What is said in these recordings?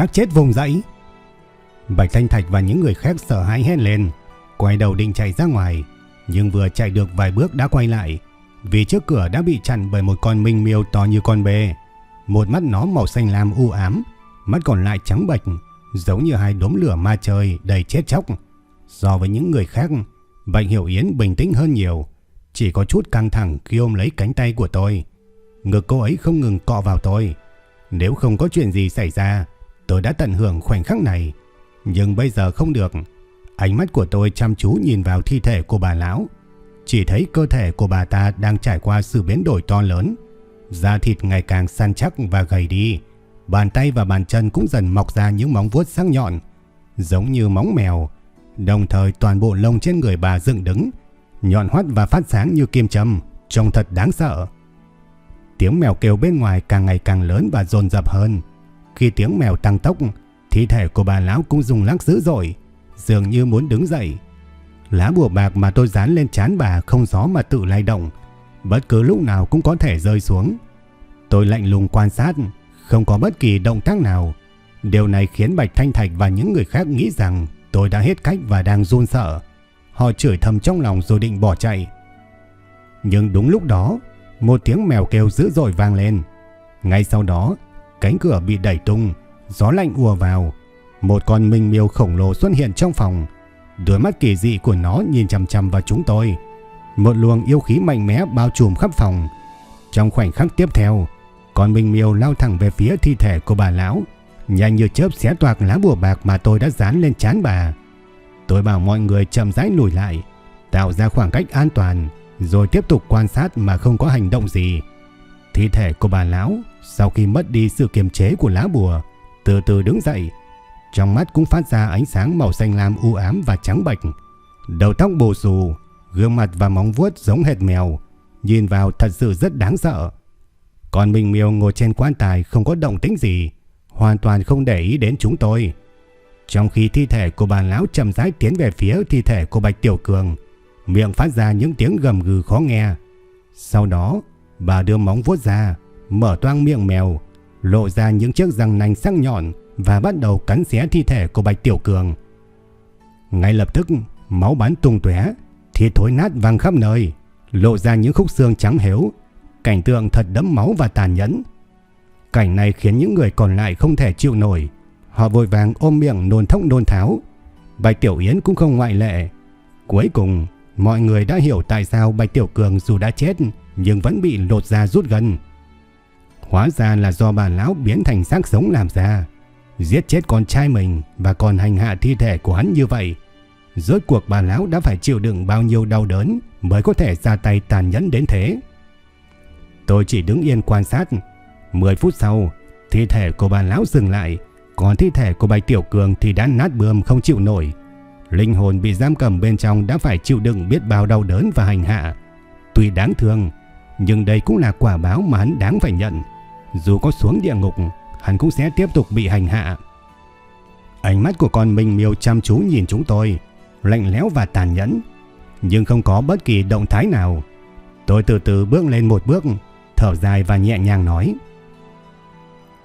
Xác chết vùng dãy. Bạch Thanh Thạch và những người khác sợ hãi hét lên, quay đầu định chạy ra ngoài, nhưng vừa chạy được vài bước đã quay lại, vì trước cửa đã bị chặn bởi một con minh miêu to như con bê. Một mắt nó màu xanh lam u ám, mắt còn lại trắng bệch, giống như hai đốm lửa ma trời đầy chết chóc. So với những người khác, Bạch Hiểu Yến bình tĩnh hơn nhiều, chỉ có chút căng thẳng khi ôm lấy cánh tay của tôi. Ngực cô ấy không ngừng cọ vào tôi. Nếu không có chuyện gì xảy ra, tôi đã tận hưởng khoảnh khắc này. Nhưng bây giờ không được. Ánh mắt của tôi chăm chú nhìn vào thi thể của bà lão. Chỉ thấy cơ thể của bà ta đang trải qua sự biến đổi to lớn. Da thịt ngày càng săn chắc và gầy đi. Bàn tay và bàn chân cũng dần mọc ra những móng vuốt sắc nhọn. Giống như móng mèo. Đồng thời toàn bộ lông trên người bà dựng đứng. Nhọn hoắt và phát sáng như kim châm. Trông thật đáng sợ. Tiếng mèo kêu bên ngoài càng ngày càng lớn và dồn dập hơn. Khi tiếng mèo tăng tốc, thi thể của bà lão cũng dùng lắc dữ dội, dường như muốn đứng dậy. Lá bùa bạc mà tôi dán lên trán bà không gió mà tự lay động, bất cứ lúc nào cũng có thể rơi xuống. Tôi lạnh lùng quan sát, không có bất kỳ động tác nào. Điều này khiến Bạch Thanh Thạch và những người khác nghĩ rằng tôi đã hết cách và đang run sợ. Họ chửi thầm trong lòng rồi định bỏ chạy. Nhưng đúng lúc đó, một tiếng mèo kêu dữ dội vang lên. Ngay sau đó, Cánh cửa bị đẩy tung, gió lạnh ùa vào. Một con minh miêu khổng lồ xuất hiện trong phòng. Đôi mắt kỳ dị của nó nhìn chằm chằm vào chúng tôi. Một luồng yêu khí mạnh mẽ bao trùm khắp phòng. Trong khoảnh khắc tiếp theo, con minh miêu lao thẳng về phía thi thể của bà lão, nhanh như chớp xé toạc lá bùa bạc mà tôi đã dán lên trán bà. Tôi bảo mọi người chậm rãi lùi lại, tạo ra khoảng cách an toàn, rồi tiếp tục quan sát mà không có hành động gì. Thi thể của bà lão sau khi mất đi sự kiềm chế của lá bùa, từ từ đứng dậy. Trong mắt cũng phát ra ánh sáng màu xanh lam u ám và trắng bệch. Đầu tóc bù xù, gương mặt và móng vuốt giống hệt mèo, nhìn vào thật sự rất đáng sợ. Còn mình miêu ngồi trên quan tài không có động tĩnh gì, hoàn toàn không để ý đến chúng tôi. Trong khi thi thể của bà lão chậm rãi tiến về phía thi thể của Bạch Tiểu Cường, miệng phát ra những tiếng gầm gừ khó nghe. Sau đó, bà đưa móng vuốt ra, mở toang miệng mèo, lộ ra những chiếc răng nanh sắc nhọn và bắt đầu cắn xé thi thể của Bạch Tiểu Cường. Ngay lập tức, máu bắn tung tóe, thịt thối nát văng khắp nơi, lộ ra những khúc xương trắng hếu, cảnh tượng thật đẫm máu và tàn nhẫn. Cảnh này khiến những người còn lại không thể chịu nổi, họ vội vàng ôm miệng nôn thốc nôn tháo. Bạch Tiểu Yến cũng không ngoại lệ. Cuối cùng, mọi người đã hiểu tại sao Bạch Tiểu Cường dù đã chết nhưng vẫn bị lột da rút gần. Hóa ra là do bà lão biến thành xác sống làm ra. Giết chết con trai mình và còn hành hạ thi thể của hắn như vậy. Rốt cuộc bà lão đã phải chịu đựng bao nhiêu đau đớn mới có thể ra tay tàn nhẫn đến thế. Tôi chỉ đứng yên quan sát. 10 phút sau, thi thể của bà lão dừng lại, còn thi thể của bạch tiểu cường thì đã nát bươm không chịu nổi. Linh hồn bị giam cầm bên trong đã phải chịu đựng biết bao đau đớn và hành hạ. Tuy đáng thương, nhưng đây cũng là quả báo mà hắn đáng phải nhận. Dù có xuống địa ngục, hắn cũng sẽ tiếp tục bị hành hạ. Ánh mắt của con Minh Miêu chăm chú nhìn chúng tôi, lạnh lẽo và tàn nhẫn, nhưng không có bất kỳ động thái nào. Tôi từ từ bước lên một bước, thở dài và nhẹ nhàng nói.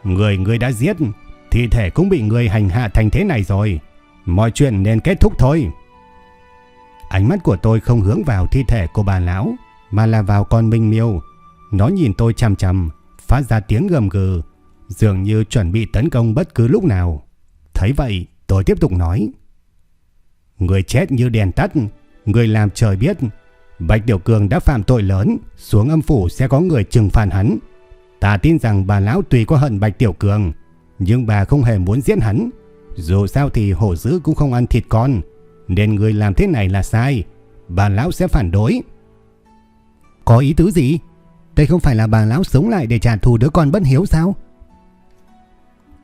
Người người đã giết, thi thể cũng bị người hành hạ thành thế này rồi. Mọi chuyện nên kết thúc thôi. Ánh mắt của tôi không hướng vào thi thể của bà lão, mà là vào con Minh Miêu. Nó nhìn tôi chằm chằm, phát ra tiếng gầm gừ, dường như chuẩn bị tấn công bất cứ lúc nào. Thấy vậy, tôi tiếp tục nói. Người chết như đèn tắt, người làm trời biết. Bạch Tiểu Cường đã phạm tội lớn, xuống âm phủ sẽ có người trừng phạt hắn. Ta tin rằng bà lão tùy có hận Bạch Tiểu Cường, nhưng bà không hề muốn giết hắn. Dù sao thì hổ dữ cũng không ăn thịt con, nên người làm thế này là sai. Bà lão sẽ phản đối. Có ý tứ gì? Đây không phải là bà lão sống lại để trả thù đứa con bất hiếu sao?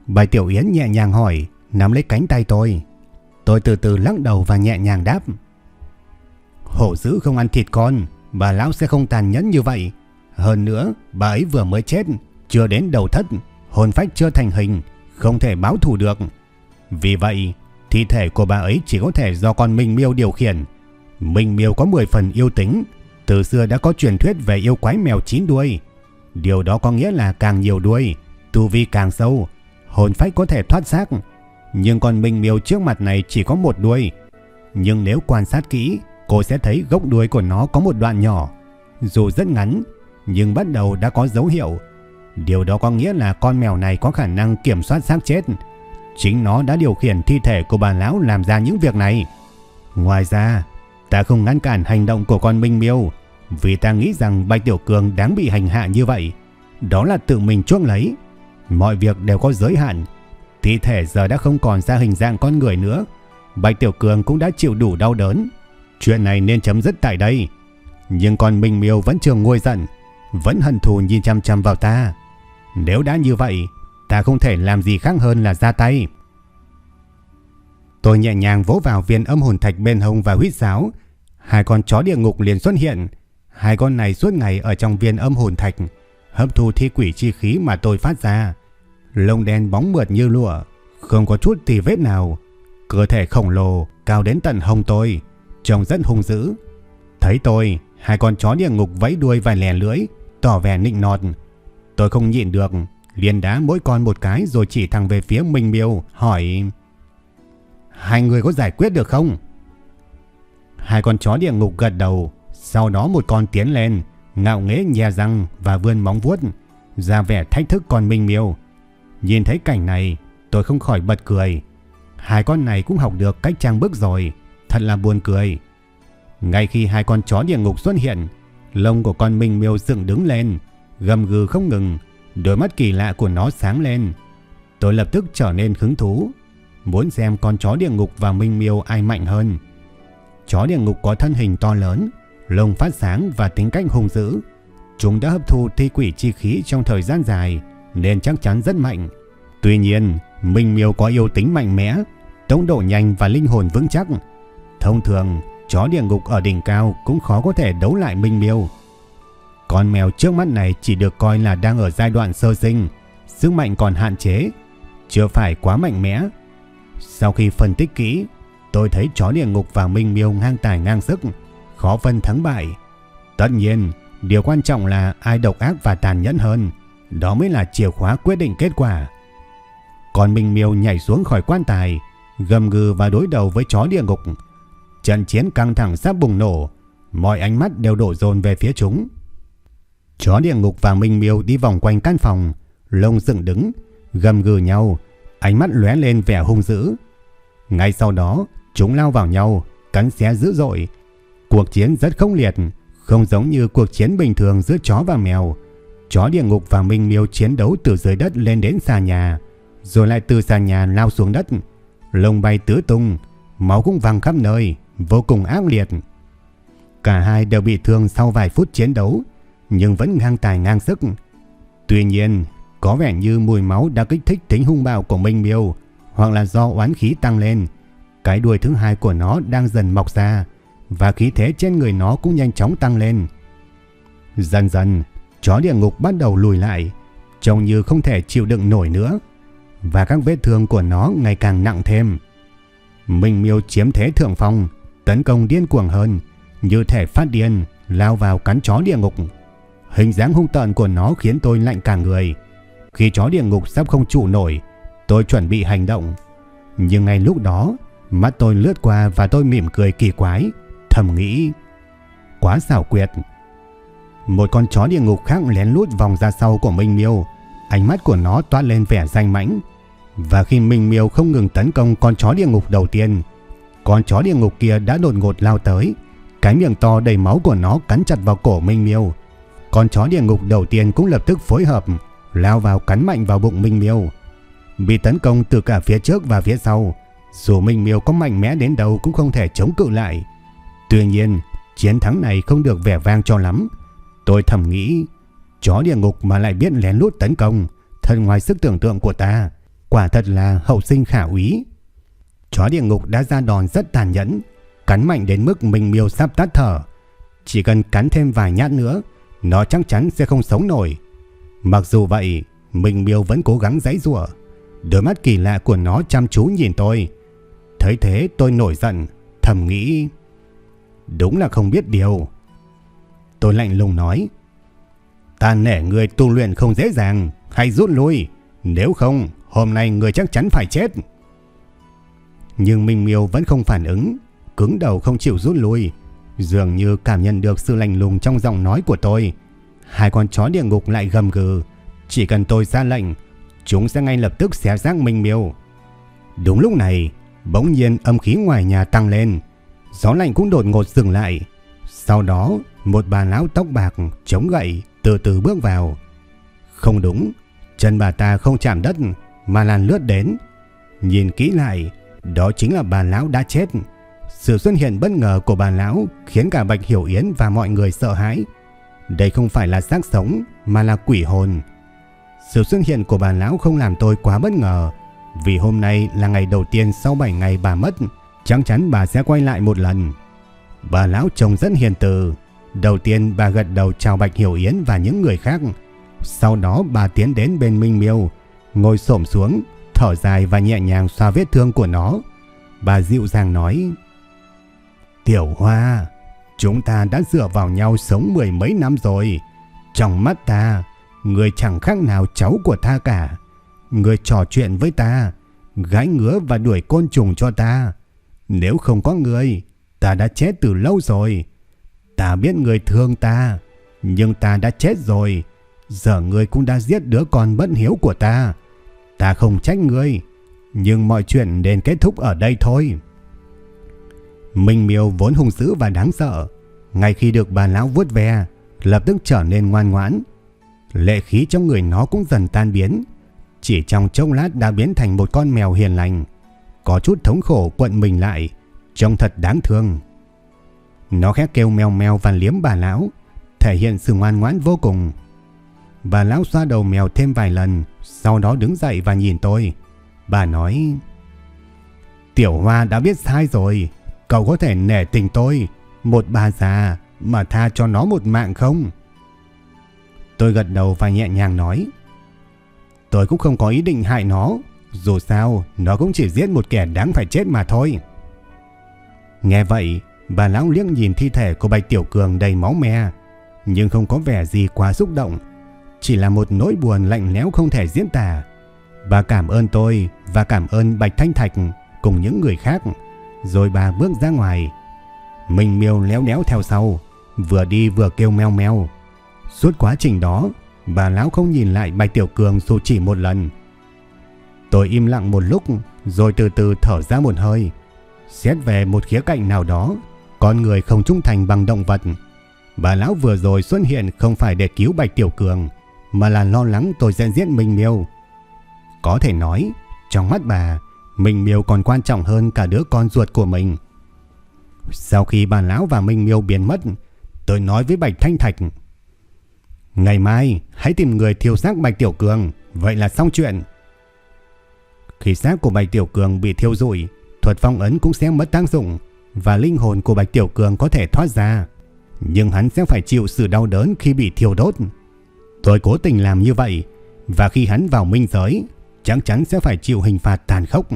Bạch Tiểu Yến nhẹ nhàng hỏi, nắm lấy cánh tay tôi. Tôi từ từ lắc đầu và nhẹ nhàng đáp. Hổ dữ không ăn thịt con, bà lão sẽ không tàn nhẫn như vậy. Hơn nữa, bà ấy vừa mới chết, chưa đến đầu thất, hồn phách chưa thành hình, không thể báo thù được. Vì vậy, thi thể của bà ấy chỉ có thể do con Minh Miêu điều khiển. Minh Miêu có 10 phần yêu tính, từ xưa đã có truyền thuyết về yêu quái mèo chín đuôi. Điều đó có nghĩa là càng nhiều đuôi, tu vi càng sâu, hồn phách có thể thoát xác. Nhưng con Minh Miêu trước mặt này chỉ có một đuôi. Nhưng nếu quan sát kỹ, cô sẽ thấy gốc đuôi của nó có một đoạn nhỏ. Dù rất ngắn, nhưng bắt đầu đã có dấu hiệu. Điều đó có nghĩa là con mèo này có khả năng kiểm soát xác chết. Chính nó đã điều khiển thi thể của bà lão làm ra những việc này. Ngoài ra, ta không ngăn cản hành động của con Minh Miêu vì ta nghĩ rằng Bạch Tiểu Cường đáng bị hành hạ như vậy. Đó là tự mình chuốc lấy. Mọi việc đều có giới hạn. Thi thể giờ đã không còn ra hình dạng con người nữa. Bạch Tiểu Cường cũng đã chịu đủ đau đớn. Chuyện này nên chấm dứt tại đây. Nhưng con Minh Miêu vẫn chưa nguôi giận, vẫn hận thù nhìn chăm chăm vào ta. Nếu đã như vậy, ta không thể làm gì khác hơn là ra tay. Tôi nhẹ nhàng vỗ vào viên âm hồn thạch bên hông và huýt sáo. Hai con chó địa ngục liền xuất hiện. Hai con này suốt ngày ở trong viên âm hồn thạch, hấp thu thi quỷ chi khí mà tôi phát ra. Lông đen bóng mượt như lụa, không có chút tì vết nào. Cơ thể khổng lồ, cao đến tận hông tôi, trông rất hung dữ. Thấy tôi, hai con chó địa ngục vẫy đuôi và lè lưỡi, tỏ vẻ nịnh nọt. Tôi không nhịn được, liền đá mỗi con một cái rồi chỉ thẳng về phía Minh Miêu, hỏi Hai người có giải quyết được không? Hai con chó địa ngục gật đầu, sau đó một con tiến lên, ngạo nghễ nhè răng và vươn móng vuốt, ra vẻ thách thức con Minh Miêu. Nhìn thấy cảnh này, tôi không khỏi bật cười. Hai con này cũng học được cách trang bức rồi, thật là buồn cười. Ngay khi hai con chó địa ngục xuất hiện, lông của con Minh Miêu dựng đứng lên, gầm gừ không ngừng, đôi mắt kỳ lạ của nó sáng lên. Tôi lập tức trở nên hứng thú, muốn xem con chó địa ngục và Minh Miêu ai mạnh hơn. Chó địa ngục có thân hình to lớn, lông phát sáng và tính cách hung dữ. Chúng đã hấp thu thi quỷ chi khí trong thời gian dài nên chắc chắn rất mạnh. Tuy nhiên, Minh Miêu có yêu tính mạnh mẽ, tốc độ nhanh và linh hồn vững chắc. Thông thường, chó địa ngục ở đỉnh cao cũng khó có thể đấu lại Minh Miêu. Con mèo trước mắt này chỉ được coi là đang ở giai đoạn sơ sinh, sức mạnh còn hạn chế, chưa phải quá mạnh mẽ. Sau khi phân tích kỹ, tôi thấy chó địa ngục và Minh Miêu ngang tài ngang sức, khó phân thắng bại. Tất nhiên, điều quan trọng là ai độc ác và tàn nhẫn hơn, đó mới là chìa khóa quyết định kết quả. Còn Minh Miêu nhảy xuống khỏi quan tài, gầm gừ và đối đầu với chó địa ngục. Trận chiến căng thẳng sắp bùng nổ, mọi ánh mắt đều đổ dồn về phía chúng. Chó địa ngục và Minh Miêu đi vòng quanh căn phòng, lông dựng đứng, gầm gừ nhau, ánh mắt lóe lên vẻ hung dữ. Ngay sau đó, chúng lao vào nhau, cắn xé dữ dội. Cuộc chiến rất không liệt, không giống như cuộc chiến bình thường giữa chó và mèo. Chó địa ngục và Minh Miêu chiến đấu từ dưới đất lên đến xà nhà, rồi lại từ xà nhà lao xuống đất, lông bay tứ tung, máu cũng văng khắp nơi, vô cùng ác liệt. Cả hai đều bị thương sau vài phút chiến đấu, nhưng vẫn ngang tài ngang sức. Tuy nhiên, có vẻ như mùi máu đã kích thích tính hung bạo của Minh Miêu, hoặc là do oán khí tăng lên. Cái đuôi thứ hai của nó đang dần mọc ra, và khí thế trên người nó cũng nhanh chóng tăng lên. Dần dần, chó địa ngục bắt đầu lùi lại, trông như không thể chịu đựng nổi nữa, và các vết thương của nó ngày càng nặng thêm. Minh Miêu chiếm thế thượng phong, tấn công điên cuồng hơn, như thể phát điên, lao vào cắn chó địa ngục. Hình dáng hung tợn của nó khiến tôi lạnh cả người. Khi chó địa ngục sắp không trụ nổi, tôi chuẩn bị hành động. Nhưng ngay lúc đó, mắt tôi lướt qua và tôi mỉm cười kỳ quái, thầm nghĩ. Quá xảo quyệt. Một con chó địa ngục khác lén lút vòng ra sau của Minh Miêu, ánh mắt của nó toát lên vẻ danh mãnh. Và khi Minh Miêu không ngừng tấn công con chó địa ngục đầu tiên, con chó địa ngục kia đã đột ngột lao tới, cái miệng to đầy máu của nó cắn chặt vào cổ Minh Miêu. Con chó địa ngục đầu tiên cũng lập tức phối hợp, lao vào cắn mạnh vào bụng Minh Miêu. Bị tấn công từ cả phía trước và phía sau, dù Minh Miêu có mạnh mẽ đến đâu cũng không thể chống cự lại. Tuy nhiên, chiến thắng này không được vẻ vang cho lắm. Tôi thầm nghĩ, chó địa ngục mà lại biết lén lút tấn công, thật ngoài sức tưởng tượng của ta. Quả thật là hậu sinh khả úy. Chó địa ngục đã ra đòn rất tàn nhẫn, cắn mạnh đến mức Minh Miêu sắp tắt thở. Chỉ cần cắn thêm vài nhát nữa, nó chắc chắn sẽ không sống nổi. Mặc dù vậy, Minh Miêu vẫn cố gắng giãy giụa. Đôi mắt kỳ lạ của nó chăm chú nhìn tôi. Thấy thế tôi nổi giận, thầm nghĩ đúng là không biết điều. Tôi lạnh lùng nói: "Ta nể người tu luyện không dễ dàng, hãy rút lui, nếu không hôm nay người chắc chắn phải chết." Nhưng Minh Miêu vẫn không phản ứng, cứng đầu không chịu rút lui, dường như cảm nhận được sự lạnh lùng trong giọng nói của tôi. Hai con chó địa ngục lại gầm gừ, chỉ cần tôi ra lệnh, chúng sẽ ngay lập tức xé xác mình Miêu. Đúng lúc này, bỗng nhiên âm khí ngoài nhà tăng lên, gió lạnh cũng đột ngột dừng lại. Sau đó, một bà lão tóc bạc chống gậy từ từ bước vào. Không đúng, chân bà ta không chạm đất mà làn lướt đến. Nhìn kỹ lại, đó chính là bà lão đã chết. Sự xuất hiện bất ngờ của bà lão khiến cả Bạch Hiểu Yến và mọi người sợ hãi. Đây không phải là xác sống mà là quỷ hồn. Sự xuất hiện của bà lão không làm tôi quá bất ngờ vì hôm nay là ngày đầu tiên sau 7 ngày bà mất, chắc chắn bà sẽ quay lại một lần. Bà lão trông rất hiền từ. Đầu tiên bà gật đầu chào Bạch Hiểu Yến và những người khác. Sau đó bà tiến đến bên Minh Miêu, ngồi xổm xuống, thở dài và nhẹ nhàng xoa vết thương của nó. Bà dịu dàng nói: "Tiểu Hoa, chúng ta đã dựa vào nhau sống mười mấy năm rồi. Trong mắt ta, người chẳng khác nào cháu của ta cả. Người trò chuyện với ta, gái ngứa và đuổi côn trùng cho ta. Nếu không có người, ta đã chết từ lâu rồi. Ta biết người thương ta, nhưng ta đã chết rồi. Giờ người cũng đã giết đứa con bất hiếu của ta. Ta không trách người, nhưng mọi chuyện nên kết thúc ở đây thôi. Minh Miêu vốn hung dữ và đáng sợ, ngay khi được bà lão vuốt ve, lập tức trở nên ngoan ngoãn. Lệ khí trong người nó cũng dần tan biến, chỉ trong chốc lát đã biến thành một con mèo hiền lành, có chút thống khổ quặn mình lại, trông thật đáng thương. Nó khẽ kêu mèo mèo và liếm bà lão, thể hiện sự ngoan ngoãn vô cùng. Bà lão xoa đầu mèo thêm vài lần, sau đó đứng dậy và nhìn tôi. Bà nói, Tiểu Hoa đã biết sai rồi, cậu có thể nể tình tôi, một bà già mà tha cho nó một mạng không? Tôi gật đầu và nhẹ nhàng nói, Tôi cũng không có ý định hại nó, dù sao nó cũng chỉ giết một kẻ đáng phải chết mà thôi. Nghe vậy, bà lão liếc nhìn thi thể của Bạch Tiểu Cường đầy máu me, nhưng không có vẻ gì quá xúc động, chỉ là một nỗi buồn lạnh lẽo không thể diễn tả. Bà cảm ơn tôi và cảm ơn Bạch Thanh Thạch cùng những người khác, rồi bà bước ra ngoài. Mình miêu léo léo theo sau, vừa đi vừa kêu meo meo. Suốt quá trình đó, bà lão không nhìn lại Bạch Tiểu Cường dù chỉ một lần. Tôi im lặng một lúc, rồi từ từ thở ra một hơi. Xét về một khía cạnh nào đó, con người không trung thành bằng động vật. Bà lão vừa rồi xuất hiện không phải để cứu Bạch Tiểu Cường, mà là lo lắng tôi sẽ giết Minh Miêu. Có thể nói, trong mắt bà, Minh Miêu còn quan trọng hơn cả đứa con ruột của mình. Sau khi bà lão và Minh Miêu biến mất, tôi nói với Bạch Thanh Thạch. Ngày mai, hãy tìm người thiêu xác Bạch Tiểu Cường, vậy là xong chuyện. Khi xác của Bạch Tiểu Cường bị thiêu rụi, thuật phong ấn cũng sẽ mất tác dụng và linh hồn của Bạch Tiểu Cường có thể thoát ra. Nhưng hắn sẽ phải chịu sự đau đớn khi bị thiêu đốt. Tôi cố tình làm như vậy và khi hắn vào minh giới chắc chắn sẽ phải chịu hình phạt tàn khốc.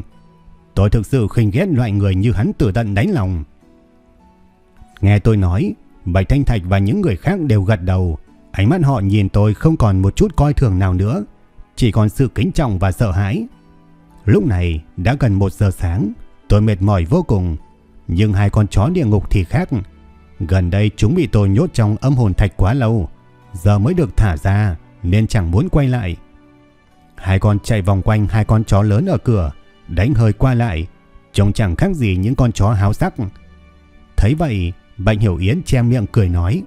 Tôi thực sự khinh ghét loại người như hắn tử tận đánh lòng. Nghe tôi nói, Bạch Thanh Thạch và những người khác đều gật đầu. Ánh mắt họ nhìn tôi không còn một chút coi thường nào nữa, chỉ còn sự kính trọng và sợ hãi. Lúc này đã gần 1 giờ sáng, tôi mệt mỏi vô cùng, nhưng hai con chó địa ngục thì khác. Gần đây chúng bị tôi nhốt trong âm hồn thạch quá lâu, giờ mới được thả ra nên chẳng muốn quay lại. Hai con chạy vòng quanh hai con chó lớn ở cửa, đánh hơi qua lại, trông chẳng khác gì những con chó háo sắc. Thấy vậy, Bạch Hiểu Yến che miệng cười nói.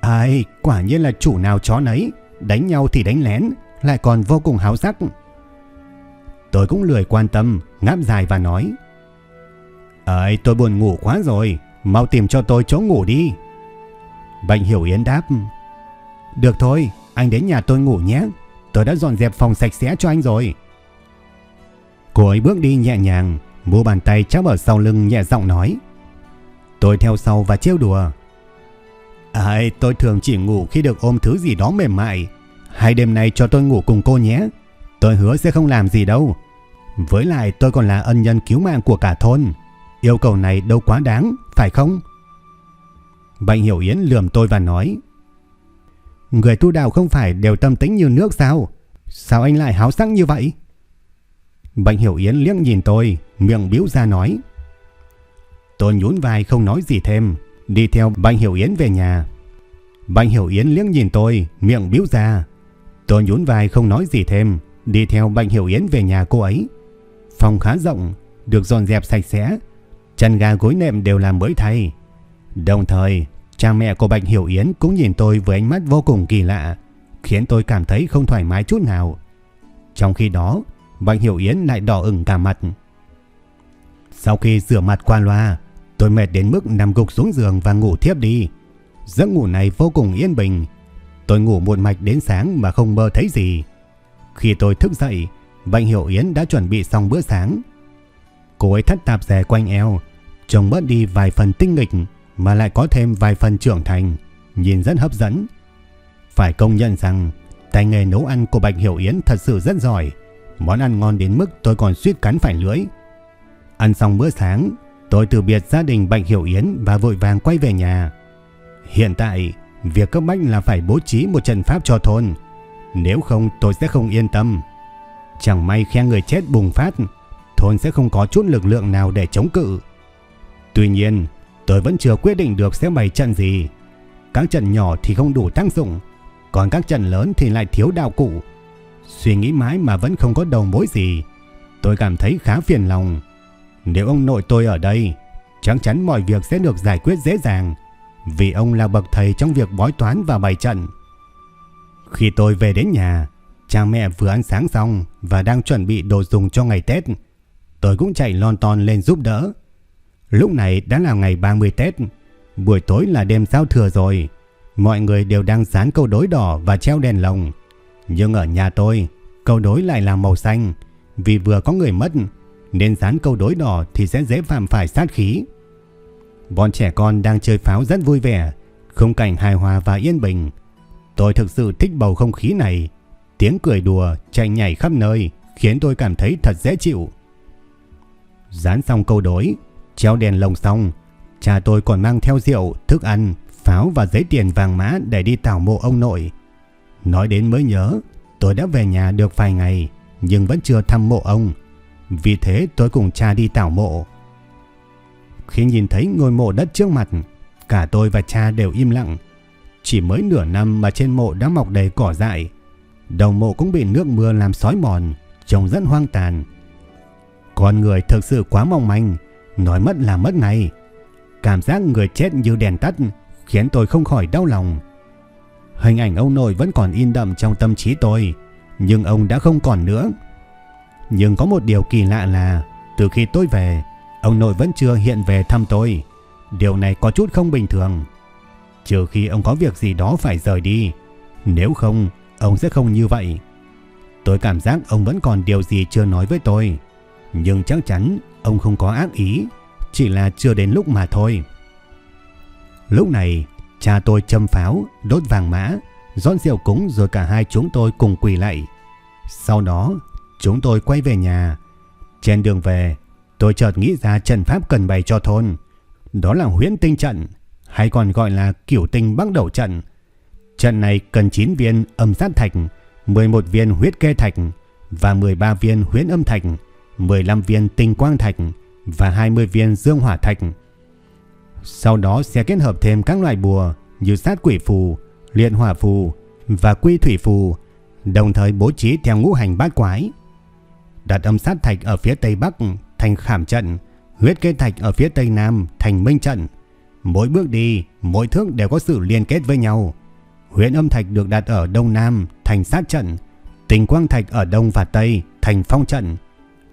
Ai, quả nhiên là chủ nào chó nấy, đánh nhau thì đánh lén, lại còn vô cùng háo sắc. Tôi cũng lười quan tâm, ngáp dài và nói. Ơi, tôi buồn ngủ quá rồi, mau tìm cho tôi chỗ ngủ đi. Bạch Hiểu Yến đáp. Được thôi, anh đến nhà tôi ngủ nhé. Tôi đã dọn dẹp phòng sạch sẽ cho anh rồi. Cô ấy bước đi nhẹ nhàng, mua bàn tay chắp ở sau lưng nhẹ giọng nói. Tôi theo sau và trêu đùa. À, tôi thường chỉ ngủ khi được ôm thứ gì đó mềm mại. Hai đêm nay cho tôi ngủ cùng cô nhé. Tôi hứa sẽ không làm gì đâu. Với lại tôi còn là ân nhân cứu mạng của cả thôn. Yêu cầu này đâu quá đáng, phải không? Bạch Hiểu Yến lườm tôi và nói. Người tu đạo không phải đều tâm tính như nước sao? Sao anh lại háo sắc như vậy? Bạch Hiểu Yến liếc nhìn tôi, miệng biếu ra nói. Tôi nhún vai không nói gì thêm, đi theo Bạch Hiểu Yến về nhà. Bạch Hiểu Yến liếc nhìn tôi, miệng biếu ra. Tôi nhún vai không nói gì thêm, đi theo Bạch Hiểu Yến về nhà cô ấy. Phòng khá rộng, được dọn dẹp sạch sẽ, chân ga gối nệm đều làm mới thay. Đồng thời, cha mẹ của Bạch Hiểu Yến cũng nhìn tôi với ánh mắt vô cùng kỳ lạ, khiến tôi cảm thấy không thoải mái chút nào. Trong khi đó, Bạch Hiểu Yến lại đỏ ửng cả mặt. Sau khi rửa mặt qua loa, tôi mệt đến mức nằm gục xuống giường và ngủ thiếp đi. Giấc ngủ này vô cùng yên bình. Tôi ngủ một mạch đến sáng mà không mơ thấy gì. Khi tôi thức dậy, Bạch Hiểu Yến đã chuẩn bị xong bữa sáng. Cô ấy thắt tạp dè quanh eo, trông bớt đi vài phần tinh nghịch mà lại có thêm vài phần trưởng thành, nhìn rất hấp dẫn. Phải công nhận rằng tay nghề nấu ăn của Bạch Hiểu Yến thật sự rất giỏi. Món ăn ngon đến mức tôi còn suýt cắn phải lưỡi. Ăn xong bữa sáng, tôi từ biệt gia đình Bạch Hiểu Yến và vội vàng quay về nhà. Hiện tại, việc cấp bách là phải bố trí một trận pháp cho thôn. Nếu không tôi sẽ không yên tâm. Chẳng may khe người chết bùng phát, thôn sẽ không có chút lực lượng nào để chống cự. Tuy nhiên, tôi vẫn chưa quyết định được sẽ bày trận gì. Các trận nhỏ thì không đủ tác dụng, còn các trận lớn thì lại thiếu đạo cụ. Suy nghĩ mãi mà vẫn không có đầu mối gì. Tôi cảm thấy khá phiền lòng. Nếu ông nội tôi ở đây, chắc chắn mọi việc sẽ được giải quyết dễ dàng. Vì ông là bậc thầy trong việc bói toán và bày trận. Khi tôi về đến nhà, cha mẹ vừa ăn sáng xong và đang chuẩn bị đồ dùng cho ngày Tết. Tôi cũng chạy lon ton lên giúp đỡ. Lúc này đã là ngày 30 Tết, buổi tối là đêm giao thừa rồi. Mọi người đều đang dán câu đối đỏ và treo đèn lồng. Nhưng ở nhà tôi, câu đối lại là màu xanh, vì vừa có người mất, nên dán câu đối đỏ thì sẽ dễ phạm phải sát khí. Bọn trẻ con đang chơi pháo rất vui vẻ, khung cảnh hài hòa và yên bình. Tôi thực sự thích bầu không khí này, tiếng cười đùa, chạy nhảy khắp nơi, khiến tôi cảm thấy thật dễ chịu. Dán xong câu đối, treo đèn lồng xong, cha tôi còn mang theo rượu, thức ăn, pháo và giấy tiền vàng mã để đi tảo mộ ông nội. Nói đến mới nhớ, tôi đã về nhà được vài ngày, nhưng vẫn chưa thăm mộ ông. Vì thế tôi cùng cha đi tảo mộ. Khi nhìn thấy ngôi mộ đất trước mặt, cả tôi và cha đều im lặng. Chỉ mới nửa năm mà trên mộ đã mọc đầy cỏ dại. Đầu mộ cũng bị nước mưa làm sói mòn, trông rất hoang tàn. Con người thực sự quá mong manh, nói mất là mất ngay. Cảm giác người chết như đèn tắt khiến tôi không khỏi đau lòng. Hình ảnh ông nội vẫn còn in đậm trong tâm trí tôi, nhưng ông đã không còn nữa. Nhưng có một điều kỳ lạ là từ khi tôi về, ông nội vẫn chưa hiện về thăm tôi. Điều này có chút không bình thường. Trừ khi ông có việc gì đó phải rời đi, nếu không, ông sẽ không như vậy. Tôi cảm giác ông vẫn còn điều gì chưa nói với tôi, nhưng chắc chắn ông không có ác ý, chỉ là chưa đến lúc mà thôi. Lúc này, cha tôi châm pháo, đốt vàng mã, dọn rượu cúng rồi cả hai chúng tôi cùng quỳ lạy. Sau đó, chúng tôi quay về nhà. Trên đường về, tôi chợt nghĩ ra trận pháp cần bày cho thôn. Đó là huyễn tinh trận, hay còn gọi là kiểu tinh bắt đầu trận. Trận này cần 9 viên âm sát thạch, 11 viên huyết kê thạch và 13 viên huyễn âm thạch, 15 viên tinh quang thạch và 20 viên dương hỏa thạch. Sau đó sẽ kết hợp thêm các loại bùa như sát quỷ phù, luyện hỏa phù và quy thủy phù, đồng thời bố trí theo ngũ hành bát quái. Đặt âm sát thạch ở phía tây bắc thành khảm trận, huyết kê thạch ở phía tây nam thành minh trận. Mỗi bước đi, mỗi thước đều có sự liên kết với nhau. Huyện âm thạch được đặt ở đông nam thành sát trận, tình quang thạch ở đông và tây thành phong trận.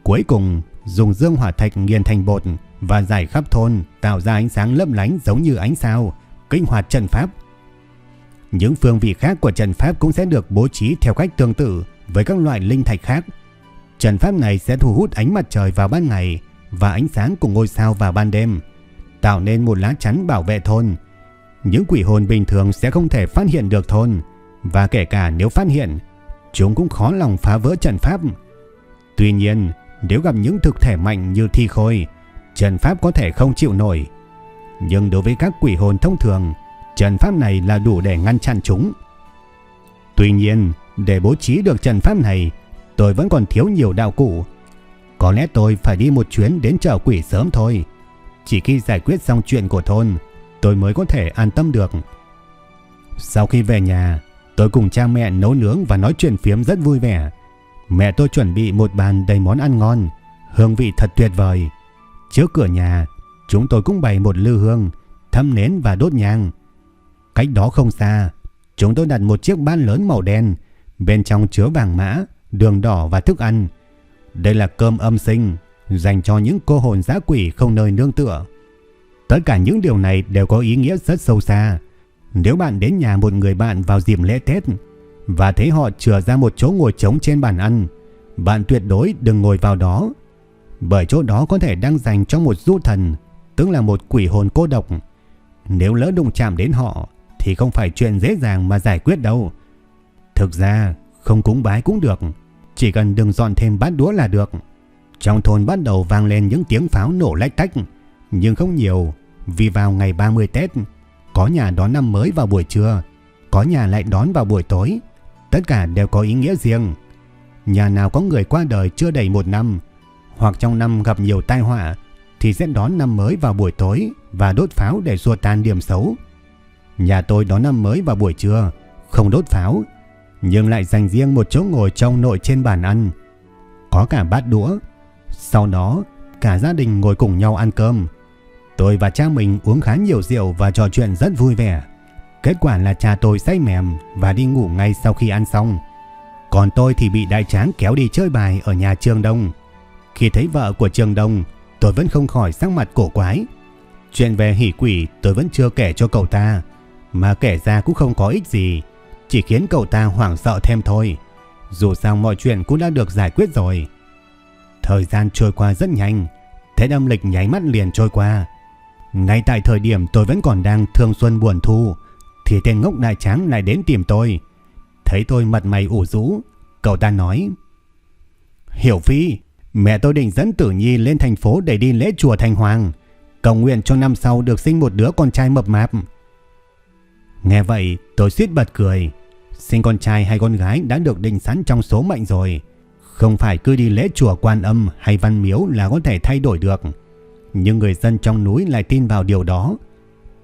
Cuối cùng dùng dương hỏa thạch nghiền thành bột và giải khắp thôn tạo ra ánh sáng lấp lánh giống như ánh sao, kích hoạt trận pháp. Những phương vị khác của trận pháp cũng sẽ được bố trí theo cách tương tự với các loại linh thạch khác. Trận pháp này sẽ thu hút ánh mặt trời vào ban ngày và ánh sáng của ngôi sao vào ban đêm, tạo nên một lá chắn bảo vệ thôn. Những quỷ hồn bình thường sẽ không thể phát hiện được thôn, và kể cả nếu phát hiện, chúng cũng khó lòng phá vỡ trận pháp. Tuy nhiên, nếu gặp những thực thể mạnh như thi khôi, trần pháp có thể không chịu nổi. Nhưng đối với các quỷ hồn thông thường, trận pháp này là đủ để ngăn chặn chúng. Tuy nhiên, để bố trí được trận pháp này, tôi vẫn còn thiếu nhiều đạo cụ. Có lẽ tôi phải đi một chuyến đến chợ quỷ sớm thôi. Chỉ khi giải quyết xong chuyện của thôn, tôi mới có thể an tâm được. Sau khi về nhà, tôi cùng cha mẹ nấu nướng và nói chuyện phiếm rất vui vẻ. Mẹ tôi chuẩn bị một bàn đầy món ăn ngon, hương vị thật tuyệt vời. Trước cửa nhà, chúng tôi cũng bày một lư hương, thâm nến và đốt nhang. Cách đó không xa, chúng tôi đặt một chiếc ban lớn màu đen, bên trong chứa vàng mã, đường đỏ và thức ăn. Đây là cơm âm sinh, dành cho những cô hồn giã quỷ không nơi nương tựa. Tất cả những điều này đều có ý nghĩa rất sâu xa. Nếu bạn đến nhà một người bạn vào dịp lễ Tết và thấy họ chừa ra một chỗ ngồi trống trên bàn ăn, bạn tuyệt đối đừng ngồi vào đó. Bởi chỗ đó có thể đang dành cho một du thần, tức là một quỷ hồn cô độc. Nếu lỡ đụng chạm đến họ thì không phải chuyện dễ dàng mà giải quyết đâu. Thực ra, không cúng bái cũng được, chỉ cần đừng dọn thêm bát đũa là được. Trong thôn bắt đầu vang lên những tiếng pháo nổ lách tách, nhưng không nhiều, vì vào ngày 30 Tết, có nhà đón năm mới vào buổi trưa, có nhà lại đón vào buổi tối, tất cả đều có ý nghĩa riêng. Nhà nào có người qua đời chưa đầy một năm, hoặc trong năm gặp nhiều tai họa, thì sẽ đón năm mới vào buổi tối và đốt pháo để xua tan điểm xấu. Nhà tôi đón năm mới vào buổi trưa, không đốt pháo, nhưng lại dành riêng một chỗ ngồi trong nội trên bàn ăn. Có cả bát đũa. Sau đó, cả gia đình ngồi cùng nhau ăn cơm. Tôi và cha mình uống khá nhiều rượu và trò chuyện rất vui vẻ. Kết quả là cha tôi say mềm và đi ngủ ngay sau khi ăn xong. Còn tôi thì bị đại tráng kéo đi chơi bài ở nhà Trường Đông. Khi thấy vợ của Trường Đông, tôi vẫn không khỏi sắc mặt cổ quái. Chuyện về hỉ quỷ tôi vẫn chưa kể cho cậu ta, mà kể ra cũng không có ích gì, chỉ khiến cậu ta hoảng sợ thêm thôi. Dù sao mọi chuyện cũng đã được giải quyết rồi. Thời gian trôi qua rất nhanh, Tết âm lịch nháy mắt liền trôi qua. Ngay tại thời điểm tôi vẫn còn đang thương xuân buồn thu, thì tên ngốc đại tráng lại đến tìm tôi. Thấy tôi mặt mày ủ rũ, cậu ta nói. Hiểu Phi, mẹ tôi định dẫn Tử Nhi lên thành phố để đi lễ chùa Thành Hoàng, cầu nguyện cho năm sau được sinh một đứa con trai mập mạp. Nghe vậy, tôi suýt bật cười. Sinh con trai hay con gái đã được định sẵn trong số mệnh rồi. Không phải cứ đi lễ chùa quan âm hay văn miếu là có thể thay đổi được. Nhưng người dân trong núi lại tin vào điều đó.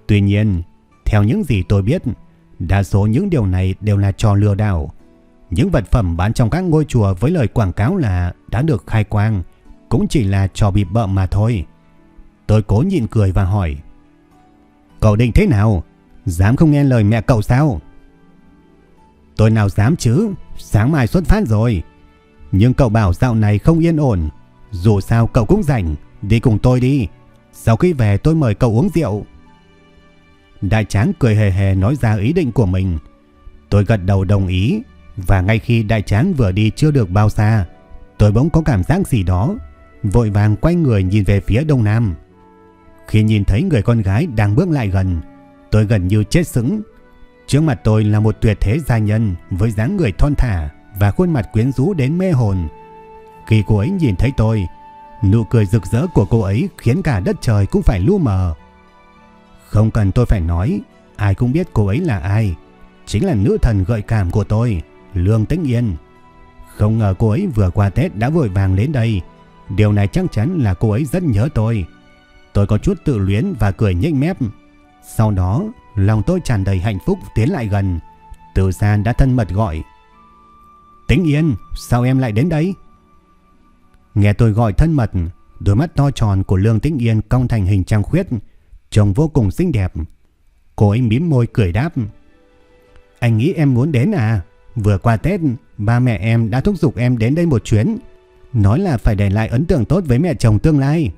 Tuy nhiên, theo những gì tôi biết, đa số những điều này đều là trò lừa đảo. Những vật phẩm bán trong các ngôi chùa với lời quảng cáo là đã được khai quang, cũng chỉ là trò bịp bợm mà thôi. Tôi cố nhịn cười và hỏi. Cậu định thế nào? Dám không nghe lời mẹ cậu sao? Tôi nào dám chứ, sáng mai xuất phát rồi. Nhưng cậu bảo dạo này không yên ổn, dù sao cậu cũng rảnh, đi cùng tôi đi. Sau khi về tôi mời cậu uống rượu. Đại tráng cười hề hề nói ra ý định của mình. Tôi gật đầu đồng ý, và ngay khi đại tráng vừa đi chưa được bao xa, tôi bỗng có cảm giác gì đó, vội vàng quay người nhìn về phía đông nam. Khi nhìn thấy người con gái đang bước lại gần, tôi gần như chết sững Trước mặt tôi là một tuyệt thế gia nhân với dáng người thon thả và khuôn mặt quyến rũ đến mê hồn. Khi cô ấy nhìn thấy tôi, nụ cười rực rỡ của cô ấy khiến cả đất trời cũng phải lu mờ. Không cần tôi phải nói, ai cũng biết cô ấy là ai. Chính là nữ thần gợi cảm của tôi, Lương Tĩnh Yên. Không ngờ cô ấy vừa qua Tết đã vội vàng đến đây. Điều này chắc chắn là cô ấy rất nhớ tôi. Tôi có chút tự luyến và cười nhếch mép. Sau đó Lòng tôi tràn đầy hạnh phúc tiến lại gần. Từ xa đã thân mật gọi. Tĩnh Yên, sao em lại đến đây? Nghe tôi gọi thân mật, đôi mắt to tròn của Lương Tĩnh Yên cong thành hình trăng khuyết, trông vô cùng xinh đẹp. Cô ấy mím môi cười đáp. anh nghĩ em muốn đến à? Vừa qua Tết, ba mẹ em đã thúc giục em đến đây một chuyến. Nói là phải để lại ấn tượng tốt với mẹ chồng tương lai.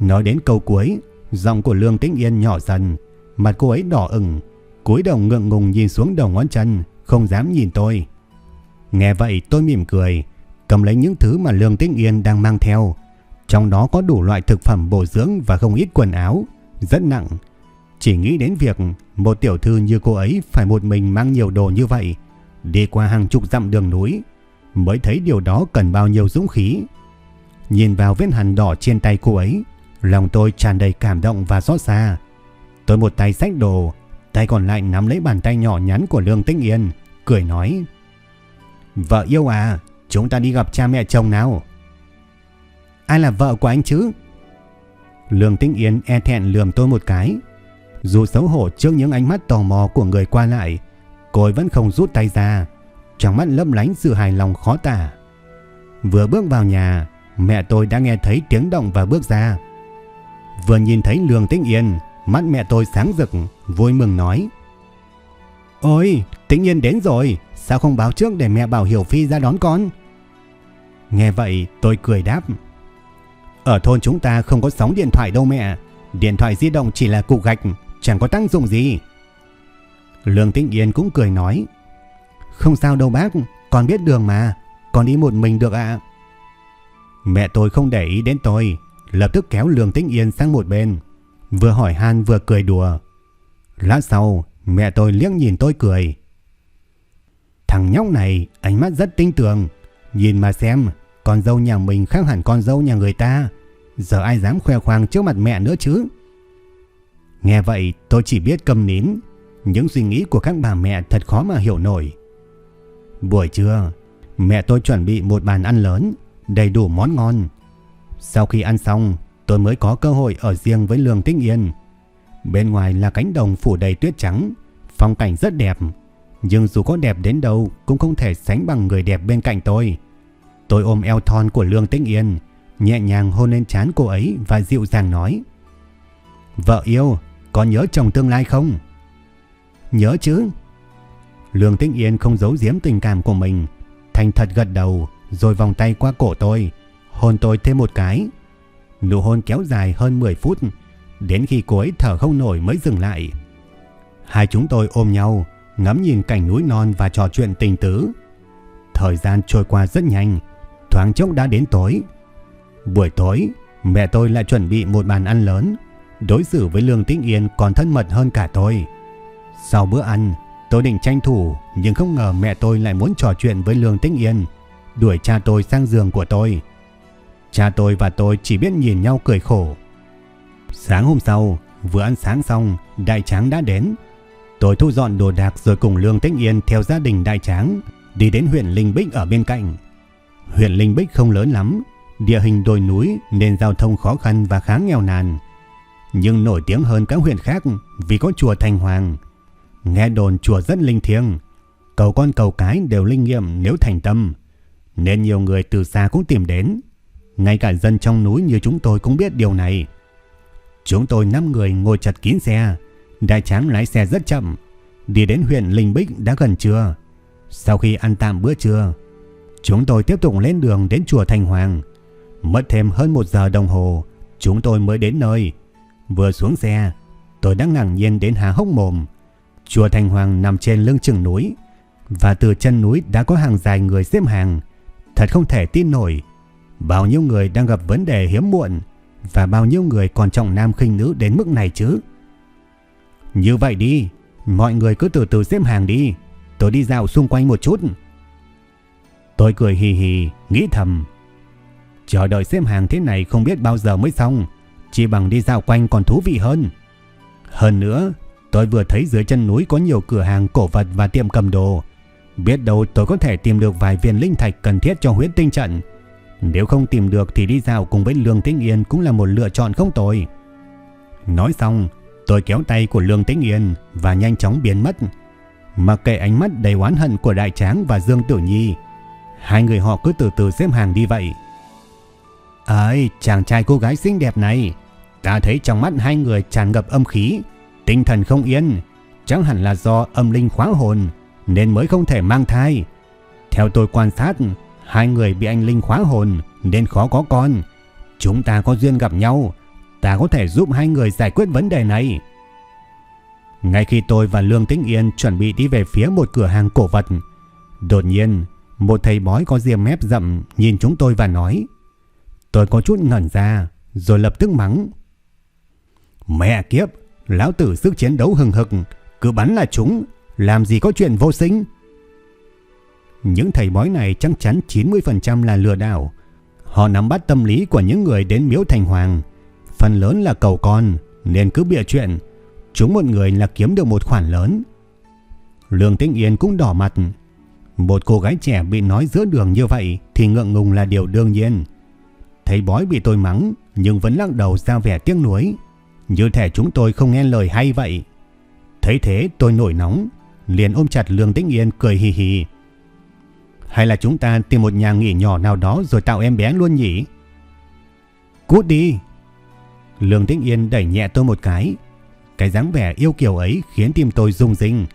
Nói đến câu cuối, giọng của Lương Tĩnh Yên nhỏ dần, mặt cô ấy đỏ ửng, cúi đầu ngượng ngùng nhìn xuống đầu ngón chân, không dám nhìn tôi. Nghe vậy tôi mỉm cười, cầm lấy những thứ mà Lương Tĩnh Yên đang mang theo. Trong đó có đủ loại thực phẩm bổ dưỡng và không ít quần áo, rất nặng. Chỉ nghĩ đến việc một tiểu thư như cô ấy phải một mình mang nhiều đồ như vậy, đi qua hàng chục dặm đường núi, mới thấy điều đó cần bao nhiêu dũng khí. Nhìn vào vết hằn đỏ trên tay cô ấy, lòng tôi tràn đầy cảm động và xót xa. Tôi một tay xách đồ, tay còn lại nắm lấy bàn tay nhỏ nhắn của Lương Tĩnh Yên, cười nói: "Vợ yêu à, chúng ta đi gặp cha mẹ chồng nào." "Ai là vợ của anh chứ?" Lương Tĩnh Yên e thẹn lườm tôi một cái. Dù xấu hổ trước những ánh mắt tò mò của người qua lại, cô ấy vẫn không rút tay ra, trong mắt lấp lánh sự hài lòng khó tả. Vừa bước vào nhà, mẹ tôi đã nghe thấy tiếng động và bước ra. Vừa nhìn thấy Lương Tĩnh Yên, mắt mẹ tôi sáng rực, vui mừng nói. Ôi, Tĩnh Yên đến rồi, sao không báo trước để mẹ bảo Hiểu Phi ra đón con? Nghe vậy tôi cười đáp. Ở thôn chúng ta không có sóng điện thoại đâu mẹ, điện thoại di động chỉ là cục gạch, chẳng có tác dụng gì. Lương Tĩnh Yên cũng cười nói. Không sao đâu bác, con biết đường mà, con đi một mình được ạ. Mẹ tôi không để ý đến tôi, lập tức kéo Lương Tĩnh Yên sang một bên, vừa hỏi han vừa cười đùa. Lát sau, mẹ tôi liếc nhìn tôi cười. Thằng nhóc này ánh mắt rất tinh tường, nhìn mà xem, con dâu nhà mình khác hẳn con dâu nhà người ta, giờ ai dám khoe khoang trước mặt mẹ nữa chứ. Nghe vậy tôi chỉ biết cầm nín, những suy nghĩ của các bà mẹ thật khó mà hiểu nổi. Buổi trưa, mẹ tôi chuẩn bị một bàn ăn lớn, đầy đủ món ngon. Sau khi ăn xong, tôi mới có cơ hội ở riêng với Lương Tĩnh Yên. Bên ngoài là cánh đồng phủ đầy tuyết trắng, phong cảnh rất đẹp. Nhưng dù có đẹp đến đâu cũng không thể sánh bằng người đẹp bên cạnh tôi. Tôi ôm eo thon của Lương Tĩnh Yên, nhẹ nhàng hôn lên trán cô ấy và dịu dàng nói. Vợ yêu, có nhớ chồng tương lai không? Nhớ chứ. Lương Tĩnh Yên không giấu giếm tình cảm của mình, thành thật gật đầu rồi vòng tay qua cổ tôi, hôn tôi thêm một cái. Nụ hôn kéo dài hơn 10 phút, đến khi cô ấy thở không nổi mới dừng lại. Hai chúng tôi ôm nhau, ngắm nhìn cảnh núi non và trò chuyện tình tứ. Thời gian trôi qua rất nhanh, thoáng chốc đã đến tối. Buổi tối, mẹ tôi lại chuẩn bị một bàn ăn lớn, đối xử với Lương Tĩnh Yên còn thân mật hơn cả tôi. Sau bữa ăn, tôi định tranh thủ nhưng không ngờ mẹ tôi lại muốn trò chuyện với Lương Tĩnh Yên, đuổi cha tôi sang giường của tôi. Cha tôi và tôi chỉ biết nhìn nhau cười khổ. Sáng hôm sau, vừa ăn sáng xong, đại tráng đã đến. Tôi thu dọn đồ đạc rồi cùng Lương Tĩnh Yên theo gia đình đại tráng đi đến huyện Linh Bích ở bên cạnh. Huyện Linh Bích không lớn lắm, địa hình đồi núi nên giao thông khó khăn và khá nghèo nàn. Nhưng nổi tiếng hơn các huyện khác vì có chùa Thành Hoàng. Nghe đồn chùa rất linh thiêng, cầu con cầu cái đều linh nghiệm nếu thành tâm, nên nhiều người từ xa cũng tìm đến. Ngay cả dân trong núi như chúng tôi cũng biết điều này. Chúng tôi 5 người ngồi chật kín xe, đại tráng lái xe rất chậm, đi đến huyện Linh Bích đã gần trưa. Sau khi ăn tạm bữa trưa, chúng tôi tiếp tục lên đường đến chùa Thành Hoàng. Mất thêm hơn một giờ đồng hồ, chúng tôi mới đến nơi. Vừa xuống xe, tôi đã ngạc nhiên đến há hốc mồm. Chùa Thành Hoàng nằm trên lưng chừng núi, và từ chân núi đã có hàng dài người xếp hàng. Thật không thể tin nổi. Bao nhiêu người đang gặp vấn đề hiếm muộn, và bao nhiêu người còn trọng nam khinh nữ đến mức này chứ. Như vậy đi, mọi người cứ từ từ xếp hàng đi. Tôi đi dạo xung quanh một chút. Tôi cười hì hì, nghĩ thầm. Chờ đợi xếp hàng thế này không biết bao giờ mới xong. Chỉ bằng đi dạo quanh còn thú vị hơn. Hơn nữa, tôi vừa thấy dưới chân núi có nhiều cửa hàng cổ vật và tiệm cầm đồ. Biết đâu tôi có thể tìm được vài viên linh thạch cần thiết cho huyết tinh trận. Nếu không tìm được thì đi dạo cùng với Lương Tĩnh Yên cũng là một lựa chọn không tồi. Nói xong, tôi kéo tay của Lương Tĩnh Yên và nhanh chóng biến mất. Mặc kệ ánh mắt đầy oán hận của Đại Tráng và Dương Tử Nhi, hai người họ cứ từ từ xếp hàng đi vậy. Ây, chàng trai cô gái xinh đẹp này, ta thấy trong mắt hai người tràn ngập âm khí, tinh thần không yên, chẳng hẳn là do âm linh khóa hồn nên mới không thể mang thai. Theo tôi quan sát, hai người bị anh linh khóa hồn nên khó có con. Chúng ta có duyên gặp nhau, ta có thể giúp hai người giải quyết vấn đề này. Ngay khi tôi và Lương Tĩnh Yên chuẩn bị đi về phía một cửa hàng cổ vật, đột nhiên một thầy bói có ria mép rậm nhìn chúng tôi và nói Tôi có chút ngẩn ra rồi lập tức mắng Mẹ kiếp, lão tử sức chiến đấu hừng hực, cứ bắn là chúng, làm gì có chuyện vô sinh. Những thầy bói này chắc chắn 90% là lừa đảo. Họ nắm bắt tâm lý của những người đến miếu thành hoàng. Phần lớn là cầu con, nên cứ bịa chuyện. Chúng một người là kiếm được một khoản lớn. Lương Tĩnh Yên cũng đỏ mặt. Một cô gái trẻ bị nói giữa đường như vậy thì ngượng ngùng là điều đương nhiên. Thầy bói bị tôi mắng nhưng vẫn lắc đầu ra vẻ tiếc nuối. Như thể chúng tôi không nghe lời hay vậy. Thấy thế tôi nổi nóng, liền ôm chặt Lương Tĩnh Yên cười hì hì. Hay là chúng ta tìm một nhà nghỉ nhỏ nào đó rồi tạo em bé luôn nhỉ? Cút đi! Lương Tĩnh Yên đẩy nhẹ tôi một cái. Cái dáng vẻ yêu kiều ấy khiến tim tôi rung rinh.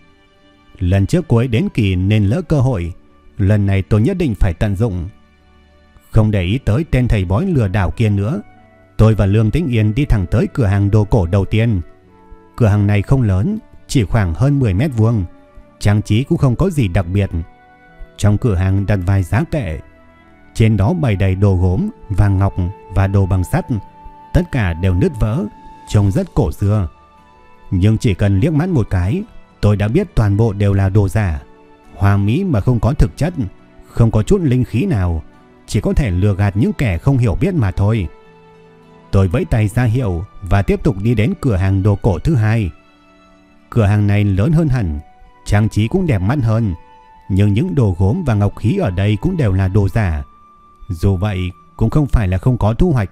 Lần trước cuối đến kỳ nên lỡ cơ hội. Lần này tôi nhất định phải tận dụng. Không để ý tới tên thầy bói lừa đảo kia nữa. Tôi và Lương Tĩnh Yên đi thẳng tới cửa hàng đồ cổ đầu tiên. Cửa hàng này không lớn, chỉ khoảng hơn 10 mét vuông, trang trí cũng không có gì đặc biệt. Trong cửa hàng đặt vài giá kệ, trên đó bày đầy đồ gốm, vàng ngọc và đồ bằng sắt, tất cả đều nứt vỡ, trông rất cổ xưa. Nhưng chỉ cần liếc mắt một cái, tôi đã biết toàn bộ đều là đồ giả, hoa mỹ mà không có thực chất, không có chút linh khí nào, chỉ có thể lừa gạt những kẻ không hiểu biết mà thôi. Tôi vẫy tay ra hiệu và tiếp tục đi đến cửa hàng đồ cổ thứ hai. Cửa hàng này lớn hơn hẳn, trang trí cũng đẹp mắt hơn, nhưng những đồ gốm và ngọc khí ở đây cũng đều là đồ giả. Dù vậy, cũng không phải là không có thu hoạch.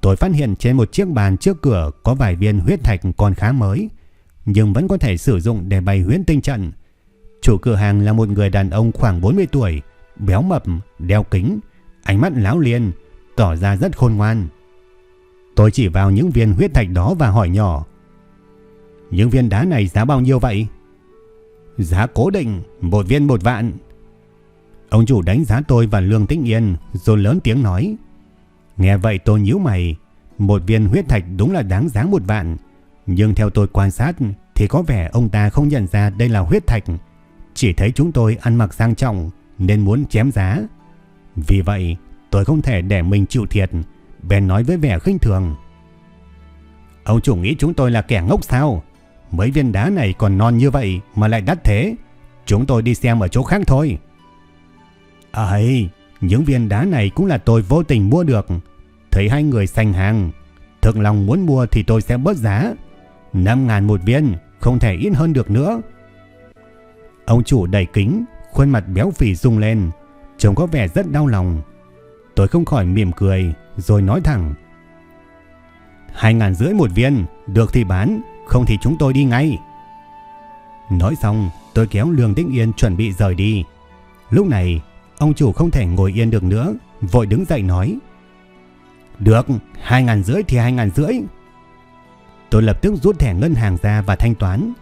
Tôi phát hiện trên một chiếc bàn trước cửa có vài viên huyết thạch còn khá mới, nhưng vẫn có thể sử dụng để bày huyễn tinh trận. Chủ cửa hàng là một người đàn ông khoảng 40 tuổi, béo mập, đeo kính, ánh mắt láo liên, tỏ ra rất khôn ngoan. Tôi chỉ vào những viên huyết thạch đó và hỏi nhỏ. Những viên đá này giá bao nhiêu vậy? Giá cố định, một viên một vạn. Ông chủ đánh giá tôi và Lương Tĩnh Yên rồi lớn tiếng nói. Nghe vậy tôi nhíu mày, một viên huyết thạch đúng là đáng giá một vạn. Nhưng theo tôi quan sát thì có vẻ ông ta không nhận ra đây là huyết thạch. Chỉ thấy chúng tôi ăn mặc sang trọng nên muốn chém giá. Vì vậy tôi không thể để mình chịu thiệt bèn nói với vẻ khinh thường. Ông chủ nghĩ chúng tôi là kẻ ngốc sao? Mấy viên đá này còn non như vậy mà lại đắt thế. Chúng tôi đi xem ở chỗ khác thôi. À Ấy, những viên đá này cũng là tôi vô tình mua được. Thấy hai người sành hàng. Thực lòng muốn mua thì tôi sẽ bớt giá. 5 ngàn một viên, không thể ít hơn được nữa. Ông chủ đầy kính, khuôn mặt béo phì rung lên. Trông có vẻ rất đau lòng. Tôi không khỏi mỉm cười rồi nói thẳng. Hai ngàn rưỡi một viên, được thì bán, không thì chúng tôi đi ngay. Nói xong, tôi kéo Lương Tĩnh Yên chuẩn bị rời đi. Lúc này, ông chủ không thể ngồi yên được nữa, vội đứng dậy nói. Được, hai ngàn rưỡi thì hai ngàn rưỡi. Tôi lập tức rút thẻ ngân hàng ra và thanh toán.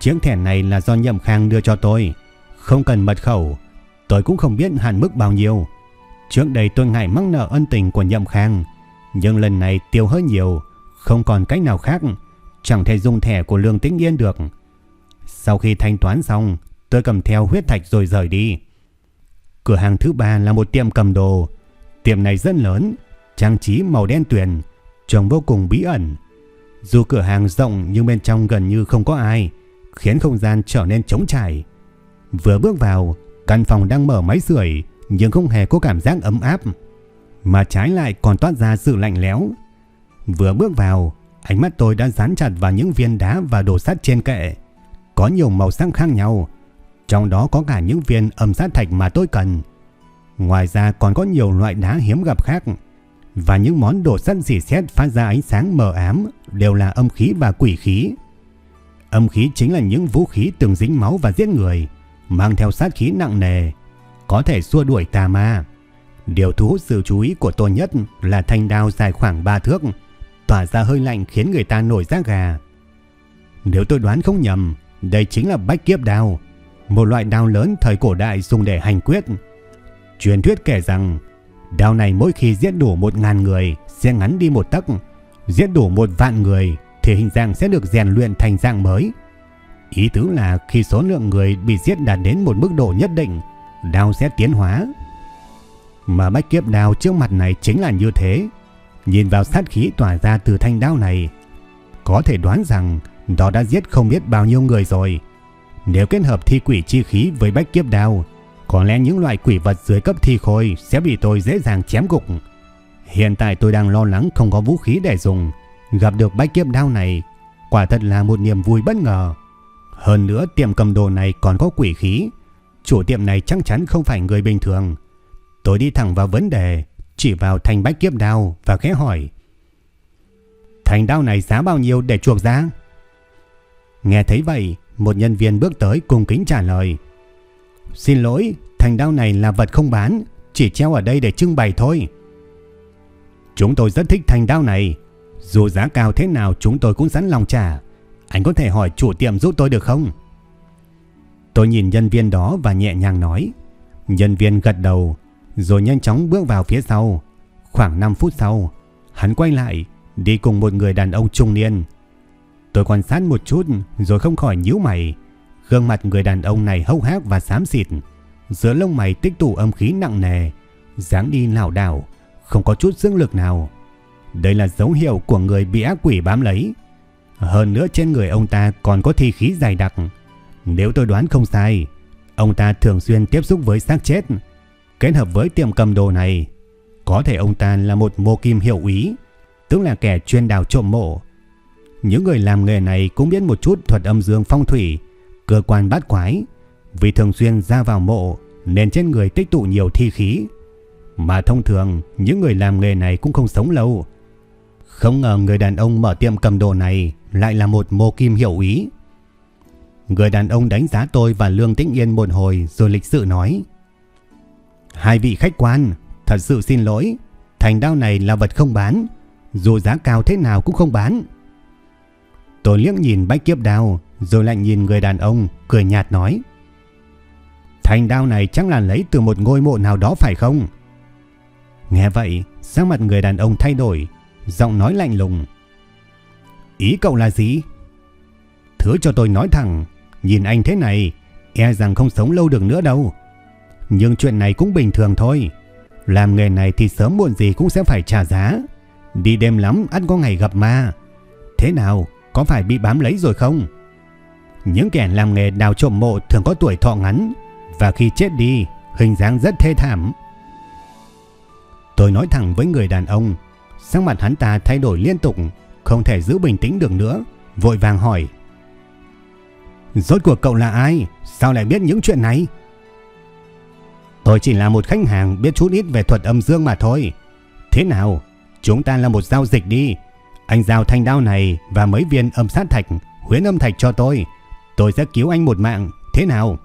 Chiếc thẻ này là do Nhậm Khang đưa cho tôi, không cần mật khẩu, tôi cũng không biết hạn mức bao nhiêu. Trước đây tôi ngại mắc nợ ân tình của Nhậm Khang, nhưng lần này tiêu hơi nhiều, không còn cách nào khác, chẳng thể dùng thẻ của Lương Tĩnh Yên được. Sau khi thanh toán xong, tôi cầm theo huyết thạch rồi rời đi. Cửa hàng thứ ba là một tiệm cầm đồ. Tiệm này rất lớn, trang trí màu đen tuyền, trông vô cùng bí ẩn. Dù cửa hàng rộng nhưng bên trong gần như không có ai, khiến không gian trở nên trống trải. Vừa bước vào, căn phòng đang mở máy sưởi, nhưng không hề có cảm giác ấm áp, mà trái lại còn toát ra sự lạnh lẽo. Vừa bước vào, ánh mắt tôi đã dán chặt vào những viên đá và đồ sắt trên kệ. Có nhiều màu sắc khác nhau, trong đó có cả những viên âm sát thạch mà tôi cần. Ngoài ra còn có nhiều loại đá hiếm gặp khác, và những món đồ sắt dì xét phát ra ánh sáng mờ ám đều là âm khí và quỷ khí. Âm khí chính là những vũ khí từng dính máu và giết người, mang theo sát khí nặng nề, có thể xua đuổi tà ma. Điều thu hút sự chú ý của tôi nhất là thanh đao dài khoảng 3 thước, tỏa ra hơi lạnh khiến người ta nổi da gà. Nếu tôi đoán không nhầm, đây chính là bách kiếp đao, một loại đao lớn thời cổ đại dùng để hành quyết. Truyền thuyết kể rằng, đao này mỗi khi giết đủ một ngàn người sẽ ngắn đi một tấc, giết đủ một vạn người thì hình dạng sẽ được rèn luyện thành dạng mới. Ý tứ là khi số lượng người bị giết đạt đến một mức độ nhất định, đao sẽ tiến hóa. Mà bách kiếp đao trước mặt này chính là như thế. Nhìn vào sát khí tỏa ra từ thanh đao này, có thể đoán rằng đó đã giết không biết bao nhiêu người rồi. Nếu kết hợp thi quỷ chi khí với bách kiếp đao, có lẽ những loại quỷ vật dưới cấp thi khôi sẽ bị tôi dễ dàng chém gục. Hiện tại tôi đang lo lắng không có vũ khí để dùng. Gặp được bách kiếp đao này, quả thật là một niềm vui bất ngờ. Hơn nữa tiệm cầm đồ này còn có quỷ khí. Chủ tiệm này chắc chắn không phải người bình thường. Tôi đi thẳng vào vấn đề, chỉ vào thành bách kiếp đao và khẽ hỏi. Thành đao này giá bao nhiêu để chuộc giá? Nghe thấy vậy, một nhân viên bước tới cùng kính trả lời. Xin lỗi, thành đao này là vật không bán, chỉ treo ở đây để trưng bày thôi. Chúng tôi rất thích thành đao này, dù giá cao thế nào chúng tôi cũng sẵn lòng trả. Anh có thể hỏi chủ tiệm giúp tôi được không? Tôi nhìn nhân viên đó và nhẹ nhàng nói. Nhân viên gật đầu, rồi nhanh chóng bước vào phía sau. Khoảng 5 phút sau, hắn quay lại, đi cùng một người đàn ông trung niên. Tôi quan sát một chút rồi không khỏi nhíu mày. Gương mặt người đàn ông này hốc hác và xám xịt. Giữa lông mày tích tụ âm khí nặng nề. dáng đi lảo đảo, không có chút dương lực nào. Đây là dấu hiệu của người bị ác quỷ bám lấy. Hơn nữa trên người ông ta còn có thi khí dày đặc. Nếu tôi đoán không sai, ông ta thường xuyên tiếp xúc với xác chết. Kết hợp với tiệm cầm đồ này, có thể ông ta là một mô kim hiệu ý, tức là kẻ chuyên đào trộm mộ. Những người làm nghề này cũng biết một chút thuật âm dương phong thủy, cơ quan bát quái, vì thường xuyên ra vào mộ nên trên người tích tụ nhiều thi khí. Mà thông thường, những người làm nghề này cũng không sống lâu. Không ngờ người đàn ông mở tiệm cầm đồ này lại là một mô kim hiệu ý. Người đàn ông đánh giá tôi và Lương Tĩnh Yên một hồi rồi lịch sự nói. Hai vị khách quan, thật sự xin lỗi, thành đao này là vật không bán, dù giá cao thế nào cũng không bán. Tôi liếc nhìn bách kiếp đao, rồi lại nhìn người đàn ông, cười nhạt nói. Thành đao này chắc là lấy từ một ngôi mộ nào đó phải không? Nghe vậy, sắc mặt người đàn ông thay đổi, giọng nói lạnh lùng. Ý cậu là gì? Thứ cho tôi nói thẳng, nhìn anh thế này, e rằng không sống lâu được nữa đâu. Nhưng chuyện này cũng bình thường thôi. Làm nghề này thì sớm muộn gì cũng sẽ phải trả giá. Đi đêm lắm ăn có ngày gặp ma. Thế nào, có phải bị bám lấy rồi không? Những kẻ làm nghề đào trộm mộ thường có tuổi thọ ngắn và khi chết đi, hình dáng rất thê thảm. Tôi nói thẳng với người đàn ông, sắc mặt hắn ta thay đổi liên tục, không thể giữ bình tĩnh được nữa, vội vàng hỏi. Rốt cuộc cậu là ai? Sao lại biết những chuyện này? Tôi chỉ là một khách hàng biết chút ít về thuật âm dương mà thôi. Thế nào? Chúng ta là một giao dịch đi. Anh giao thanh đao này và mấy viên âm sát thạch, huyến âm thạch cho tôi. Tôi sẽ cứu anh một mạng. Thế nào?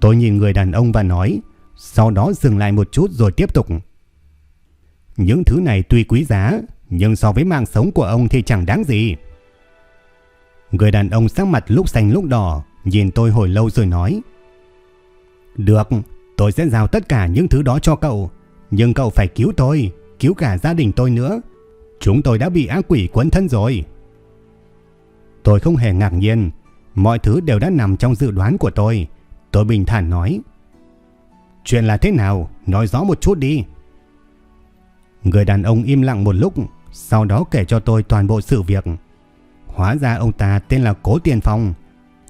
Tôi nhìn người đàn ông và nói, sau đó dừng lại một chút rồi tiếp tục. Những thứ này tuy quý giá, nhưng so với mạng sống của ông thì chẳng đáng gì. Người đàn ông sắc mặt lúc xanh lúc đỏ, nhìn tôi hồi lâu rồi nói. Được, tôi sẽ giao tất cả những thứ đó cho cậu, nhưng cậu phải cứu tôi, cứu cả gia đình tôi nữa. Chúng tôi đã bị ác quỷ quấn thân rồi. Tôi không hề ngạc nhiên, mọi thứ đều đã nằm trong dự đoán của tôi. Tôi bình thản nói. Chuyện là thế nào? Nói rõ một chút đi. Người đàn ông im lặng một lúc, sau đó kể cho tôi toàn bộ sự việc. Hóa ra ông ta tên là Cố Tiền Phong.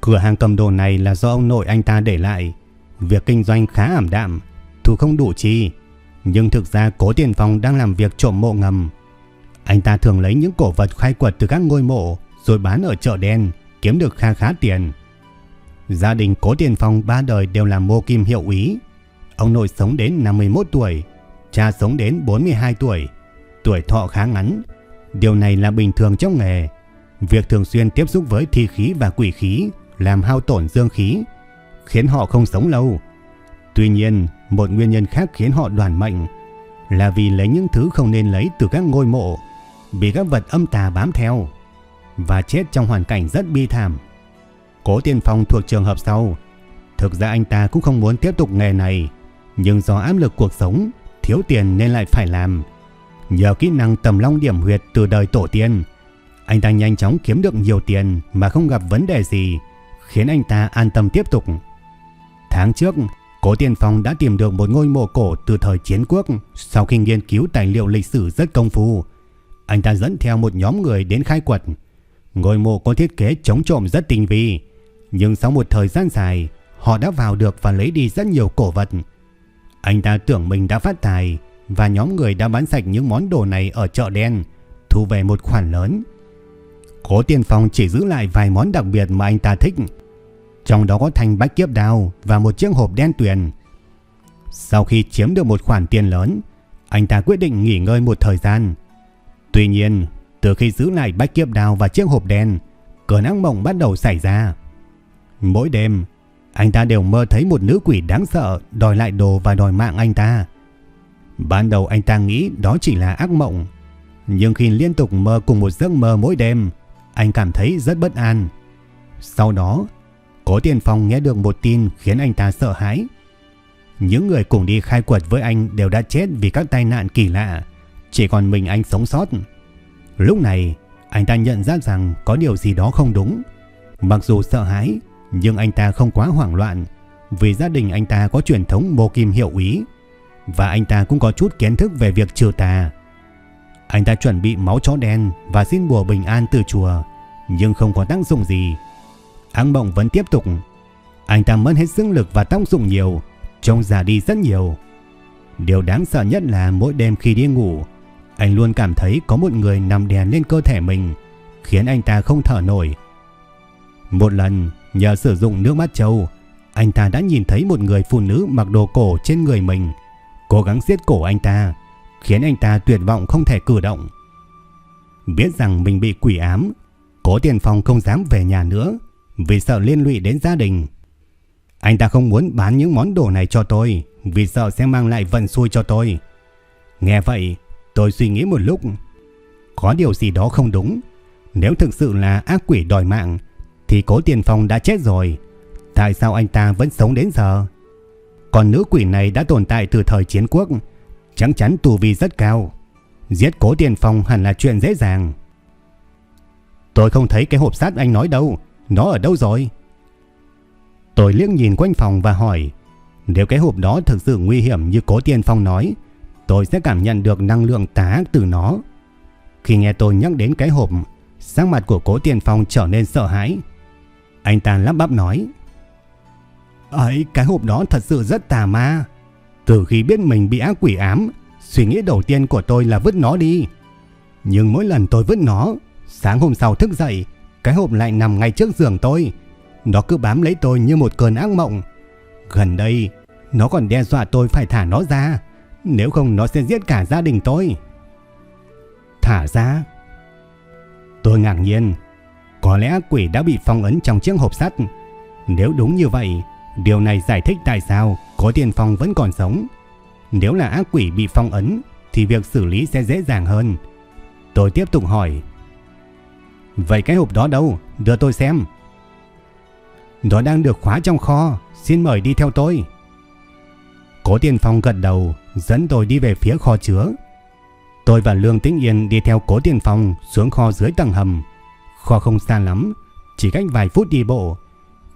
Cửa hàng cầm đồ này là do ông nội anh ta để lại. Việc kinh doanh khá ảm đạm, thu không đủ chi. Nhưng thực ra Cố Tiền Phong đang làm việc trộm mộ ngầm. Anh ta thường lấy những cổ vật khai quật từ các ngôi mộ rồi bán ở chợ đen, kiếm được kha khá tiền. Gia đình Cố Tiền Phong ba đời đều là mô kim hiệu úy. Ông nội sống đến 51 tuổi, cha sống đến 42 tuổi, tuổi thọ khá ngắn. Điều này là bình thường trong nghề. Việc thường xuyên tiếp xúc với thi khí và quỷ khí làm hao tổn dương khí, khiến họ không sống lâu. Tuy nhiên, một nguyên nhân khác khiến họ đoàn mệnh là vì lấy những thứ không nên lấy từ các ngôi mộ, bị các vật âm tà bám theo và chết trong hoàn cảnh rất bi thảm. Cố Tiên Phong thuộc trường hợp sau. Thực ra anh ta cũng không muốn tiếp tục nghề này, nhưng do áp lực cuộc sống, thiếu tiền nên lại phải làm. Nhờ kỹ năng tầm long điểm huyệt từ đời tổ tiên, anh ta nhanh chóng kiếm được nhiều tiền mà không gặp vấn đề gì, khiến anh ta an tâm tiếp tục. Tháng trước, Cố Tiên Phong đã tìm được một ngôi mộ cổ từ thời chiến quốc sau khi nghiên cứu tài liệu lịch sử rất công phu. Anh ta dẫn theo một nhóm người đến khai quật. Ngôi mộ có thiết kế chống trộm rất tinh vi, nhưng sau một thời gian dài, họ đã vào được và lấy đi rất nhiều cổ vật. Anh ta tưởng mình đã phát tài và nhóm người đã bán sạch những món đồ này ở chợ đen, thu về một khoản lớn. Cố Tiên Phong chỉ giữ lại vài món đặc biệt mà anh ta thích. Trong đó có thanh bách kiếp đao và một chiếc hộp đen tuyền. Sau khi chiếm được một khoản tiền lớn, anh ta quyết định nghỉ ngơi một thời gian. Tuy nhiên, từ khi giữ lại bách kiếp đao và chiếc hộp đen, cơn ác mộng bắt đầu xảy ra. Mỗi đêm, anh ta đều mơ thấy một nữ quỷ đáng sợ đòi lại đồ và đòi mạng anh ta. Ban đầu anh ta nghĩ đó chỉ là ác mộng, nhưng khi liên tục mơ cùng một giấc mơ mỗi đêm, anh cảm thấy rất bất an. Sau đó, Cố Tiền Phong nghe được một tin khiến anh ta sợ hãi. Những người cùng đi khai quật với anh đều đã chết vì các tai nạn kỳ lạ, chỉ còn mình anh sống sót. Lúc này, anh ta nhận ra rằng có điều gì đó không đúng. Mặc dù sợ hãi, nhưng anh ta không quá hoảng loạn, vì gia đình anh ta có truyền thống mô kim hiệu ý và anh ta cũng có chút kiến thức về việc trừ tà. Anh ta chuẩn bị máu chó đen và xin bùa bình an từ chùa, nhưng không có tác dụng gì. Ác mộng vẫn tiếp tục. Anh ta mất hết sức lực và tác dụng nhiều, trông già đi rất nhiều. Điều đáng sợ nhất là mỗi đêm khi đi ngủ, anh luôn cảm thấy có một người nằm đè lên cơ thể mình, khiến anh ta không thở nổi. Một lần, nhờ sử dụng nước mắt trâu, anh ta đã nhìn thấy một người phụ nữ mặc đồ cổ trên người mình, cố gắng giết cổ anh ta, khiến anh ta tuyệt vọng không thể cử động. Biết rằng mình bị quỷ ám, Cố Tiền Phong không dám về nhà nữa vì sợ liên lụy đến gia đình. Anh ta không muốn bán những món đồ này cho tôi vì sợ sẽ mang lại vận xui cho tôi. Nghe vậy, tôi suy nghĩ một lúc. Có điều gì đó không đúng. Nếu thực sự là ác quỷ đòi mạng thì Cố Tiền Phong đã chết rồi. Tại sao anh ta vẫn sống đến giờ? Còn nữ quỷ này đã tồn tại từ thời chiến quốc, chắc chắn tù vi rất cao. Giết Cố Tiền Phong hẳn là chuyện dễ dàng. Tôi không thấy cái hộp sát anh nói đâu, nó ở đâu rồi? Tôi liếc nhìn quanh phòng và hỏi, nếu cái hộp đó thực sự nguy hiểm như Cố Tiên Phong nói, tôi sẽ cảm nhận được năng lượng tà từ nó. Khi nghe tôi nhắc đến cái hộp, sắc mặt của Cố Tiên Phong trở nên sợ hãi. Anh ta lắp bắp nói, ấy cái hộp đó thật sự rất tà ma. Từ khi biết mình bị ác quỷ ám, suy nghĩ đầu tiên của tôi là vứt nó đi. Nhưng mỗi lần tôi vứt nó, sáng hôm sau thức dậy, cái hộp lại nằm ngay trước giường tôi. Nó cứ bám lấy tôi như một cơn ác mộng. Gần đây, nó còn đe dọa tôi phải thả nó ra. Nếu không nó sẽ giết cả gia đình tôi. Thả ra? Tôi ngạc nhiên. Có lẽ quỷ đã bị phong ấn trong chiếc hộp sắt. Nếu đúng như vậy, điều này giải thích tại sao có tiền phong vẫn còn sống. Nếu là ác quỷ bị phong ấn, thì việc xử lý sẽ dễ dàng hơn. Tôi tiếp tục hỏi. Vậy cái hộp đó đâu? Đưa tôi xem. Nó đang được khóa trong kho. Xin mời đi theo tôi. Cố Tiên Phong gật đầu, dẫn tôi đi về phía kho chứa. Tôi và Lương Tĩnh Yên đi theo Cố Tiên Phong xuống kho dưới tầng hầm. Kho không xa lắm, chỉ cách vài phút đi bộ.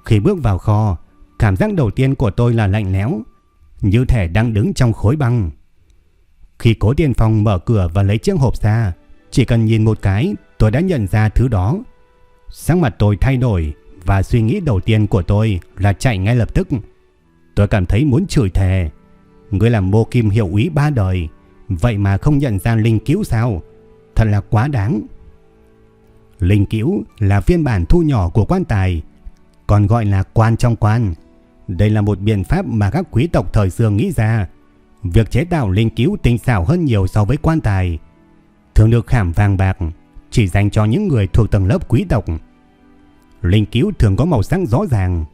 Khi bước vào kho, cảm giác đầu tiên của tôi là lạnh lẽo, như thể đang đứng trong khối băng. Khi Cố Tiên Phong mở cửa và lấy chiếc hộp ra, chỉ cần nhìn một cái tôi đã nhận ra thứ đó. Sáng mặt tôi thay đổi và suy nghĩ đầu tiên của tôi là chạy ngay lập tức. Tôi cảm thấy muốn chửi thề. Người làm mô kim hiệu úy ba đời, vậy mà không nhận ra linh cứu sao? Thật là quá đáng. Linh cứu là phiên bản thu nhỏ của quan tài, còn gọi là quan trong quan. Đây là một biện pháp mà các quý tộc thời xưa nghĩ ra. Việc chế tạo linh cứu tinh xảo hơn nhiều so với quan tài. Thường được khảm vàng bạc, chỉ dành cho những người thuộc tầng lớp quý tộc. Linh cứu thường có màu sắc rõ ràng.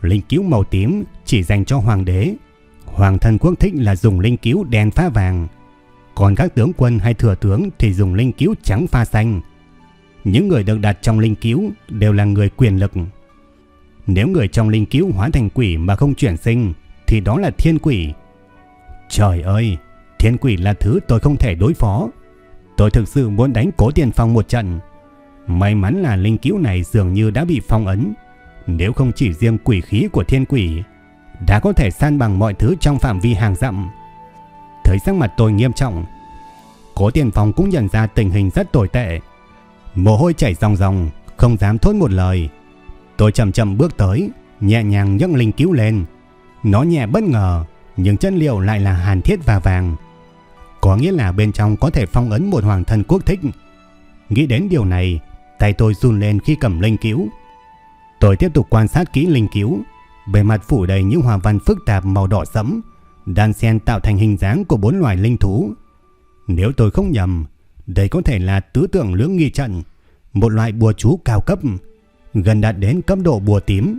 Linh cứu màu tím chỉ dành cho hoàng đế. Hoàng thân quốc thích là dùng linh cứu đen pha vàng. Còn các tướng quân hay thừa tướng thì dùng linh cứu trắng pha xanh. Những người được đặt trong linh cứu đều là người quyền lực. Nếu người trong linh cứu hóa thành quỷ mà không chuyển sinh thì đó là thiên quỷ. Trời ơi, thiên quỷ là thứ tôi không thể đối phó. Tôi thực sự muốn đánh cố tiền phong một trận. May mắn là linh cứu này dường như đã bị phong ấn. Nếu không chỉ riêng quỷ khí của thiên quỷ, đã có thể san bằng mọi thứ trong phạm vi hàng dặm. Thấy sắc mặt tôi nghiêm trọng, cố tiền phong cũng nhận ra tình hình rất tồi tệ. Mồ hôi chảy ròng ròng, không dám thốt một lời. Tôi chậm chậm bước tới, nhẹ nhàng nhấc linh cứu lên. Nó nhẹ bất ngờ, nhưng chất liệu lại là hàn thiết và vàng. Có nghĩa là bên trong có thể phong ấn một hoàng thân quốc thích. Nghĩ đến điều này, tay tôi run lên khi cầm linh cứu. Tôi tiếp tục quan sát kỹ linh cứu. Bề mặt phủ đầy những hoa văn phức tạp màu đỏ sẫm, đan xen tạo thành hình dáng của bốn loài linh thú. Nếu tôi không nhầm, đây có thể là tứ tượng lưỡng nghi trận, một loại bùa chú cao cấp, gần đạt đến cấp độ bùa tím.